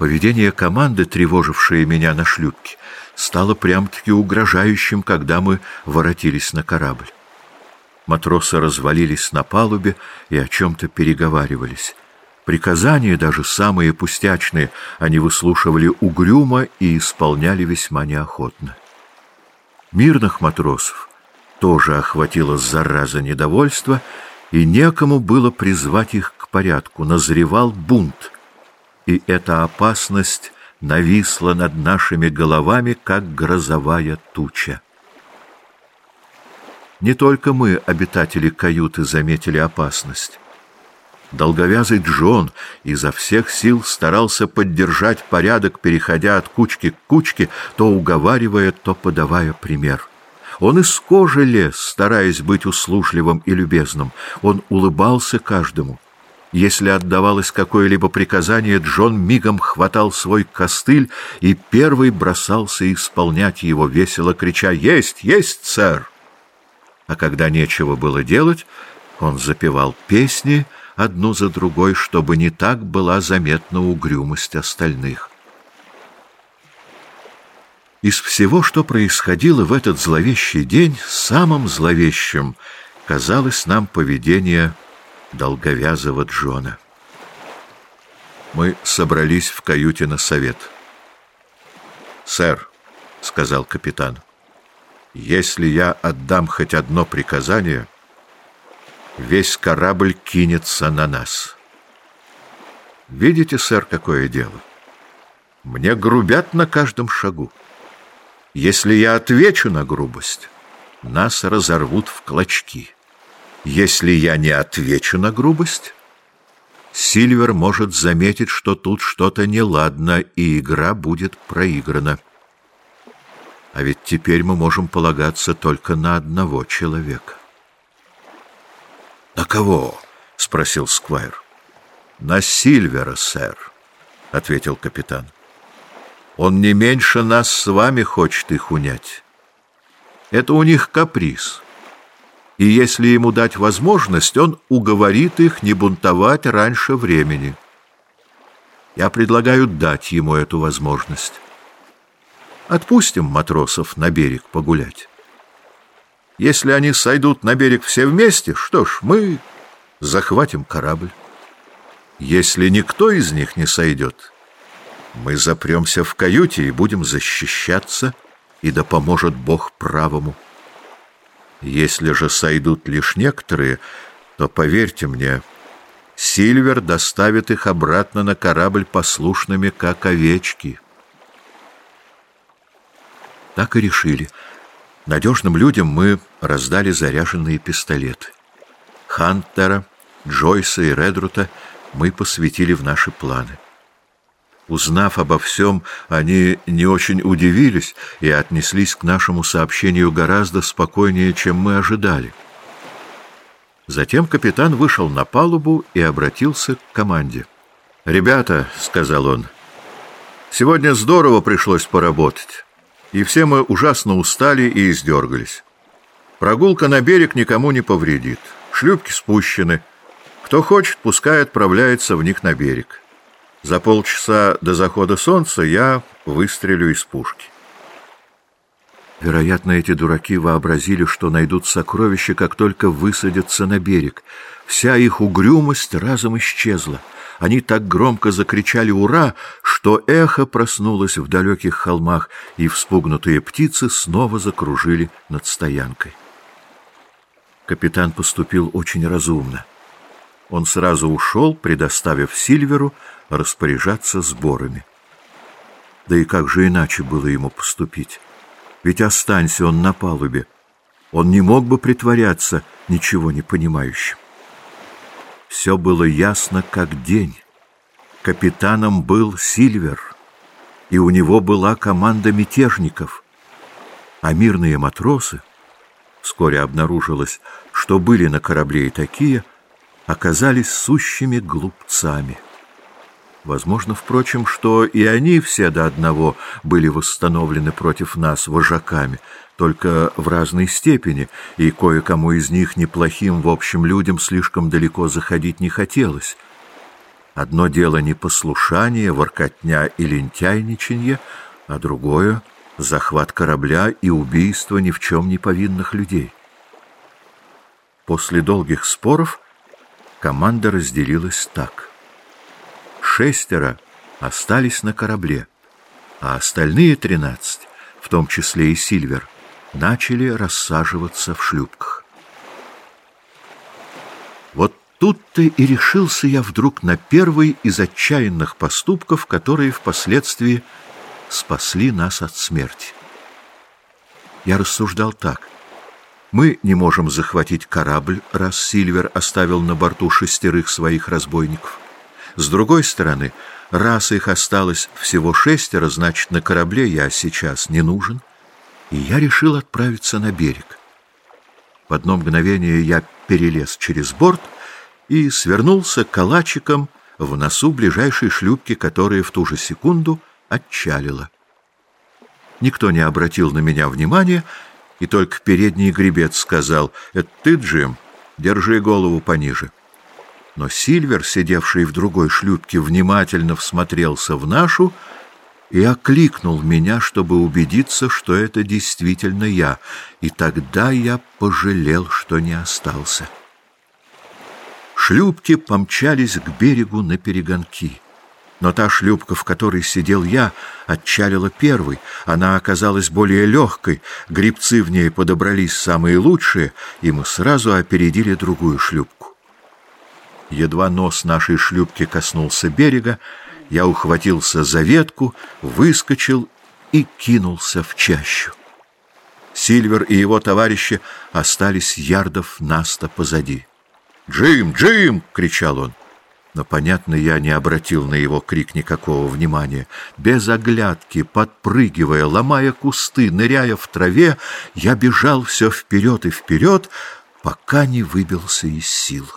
Поведение команды, тревожившее меня на шлюпке, стало прям-таки угрожающим, когда мы воротились на корабль. Матросы развалились на палубе и о чем-то переговаривались. Приказания, даже самые пустячные, они выслушивали угрюмо и исполняли весьма неохотно. Мирных матросов тоже охватило зараза недовольства, и некому было призвать их к порядку. Назревал бунт, и эта опасность нависла над нашими головами, как грозовая туча. Не только мы, обитатели каюты, заметили опасность. Долговязый Джон изо всех сил старался поддержать порядок, переходя от кучки к кучке, то уговаривая, то подавая пример. Он из кожи лез, стараясь быть услужливым и любезным. Он улыбался каждому. Если отдавалось какое-либо приказание, Джон мигом хватал свой костыль и первый бросался исполнять его, весело крича «Есть! Есть, сэр!» А когда нечего было делать, он запевал песни одну за другой, чтобы не так была заметна угрюмость остальных. Из всего, что происходило в этот зловещий день, самым зловещим казалось нам поведение долговязого Джона. Мы собрались в каюте на совет. «Сэр», — сказал капитан, — «если я отдам хоть одно приказание, весь корабль кинется на нас. Видите, сэр, какое дело? Мне грубят на каждом шагу. Если я отвечу на грубость, нас разорвут в клочки». Если я не отвечу на грубость, Сильвер может заметить, что тут что-то неладно, и игра будет проиграна. А ведь теперь мы можем полагаться только на одного человека. — На кого? — спросил Сквайр. — На Сильвера, сэр, — ответил капитан. — Он не меньше нас с вами хочет их унять. Это у них каприз. — и если ему дать возможность, он уговорит их не бунтовать раньше времени. Я предлагаю дать ему эту возможность. Отпустим матросов на берег погулять. Если они сойдут на берег все вместе, что ж, мы захватим корабль. Если никто из них не сойдет, мы запремся в каюте и будем защищаться, и да поможет Бог правому. Если же сойдут лишь некоторые, то, поверьте мне, Сильвер доставит их обратно на корабль послушными, как овечки. Так и решили. Надежным людям мы раздали заряженные пистолеты. Хантера, Джойса и Редрута мы посвятили в наши планы. Узнав обо всем, они не очень удивились и отнеслись к нашему сообщению гораздо спокойнее, чем мы ожидали. Затем капитан вышел на палубу и обратился к команде. «Ребята», — сказал он, — «сегодня здорово пришлось поработать, и все мы ужасно устали и издергались. Прогулка на берег никому не повредит, шлюпки спущены, кто хочет, пускай отправляется в них на берег». За полчаса до захода солнца я выстрелю из пушки. Вероятно, эти дураки вообразили, что найдут сокровища, как только высадятся на берег. Вся их угрюмость разом исчезла. Они так громко закричали «Ура!», что эхо проснулось в далеких холмах, и вспугнутые птицы снова закружили над стоянкой. Капитан поступил очень разумно. Он сразу ушел, предоставив Сильверу распоряжаться сборами. Да и как же иначе было ему поступить? Ведь останься он на палубе, он не мог бы притворяться ничего не понимающим. Все было ясно, как день. Капитаном был Сильвер, и у него была команда мятежников. А мирные матросы, вскоре обнаружилось, что были на корабле и такие, оказались сущими глупцами. Возможно, впрочем, что и они все до одного были восстановлены против нас вожаками, только в разной степени, и кое-кому из них неплохим в общем людям слишком далеко заходить не хотелось. Одно дело непослушание, воркотня и лентяйничанье, а другое — захват корабля и убийство ни в чем не повинных людей. После долгих споров команда разделилась так. Шестеро остались на корабле, а остальные тринадцать, в том числе и Сильвер, начали рассаживаться в шлюпках. Вот тут-то и решился я вдруг на первый из отчаянных поступков, которые впоследствии спасли нас от смерти. Я рассуждал так. Мы не можем захватить корабль, раз Сильвер оставил на борту шестерых своих разбойников. С другой стороны, раз их осталось всего шестеро, значит, на корабле я сейчас не нужен, и я решил отправиться на берег. В одно мгновение я перелез через борт и свернулся калачиком в носу ближайшей шлюпки, которая в ту же секунду отчалила. Никто не обратил на меня внимания, и только передний гребец сказал, «Это ты, Джим? Держи голову пониже». Но Сильвер, сидевший в другой шлюпке, внимательно всмотрелся в нашу и окликнул меня, чтобы убедиться, что это действительно я, и тогда я пожалел, что не остался. Шлюпки помчались к берегу на перегонки. Но та шлюпка, в которой сидел я, отчалила первой. Она оказалась более легкой, грибцы в ней подобрались самые лучшие, и мы сразу опередили другую шлюпку. Едва нос нашей шлюпки коснулся берега, я ухватился за ветку, выскочил и кинулся в чащу. Сильвер и его товарищи остались ярдов наста позади. «Джим! Джим!» — кричал он. Но, понятно, я не обратил на его крик никакого внимания. Без оглядки, подпрыгивая, ломая кусты, ныряя в траве, я бежал все вперед и вперед, пока не выбился из сил.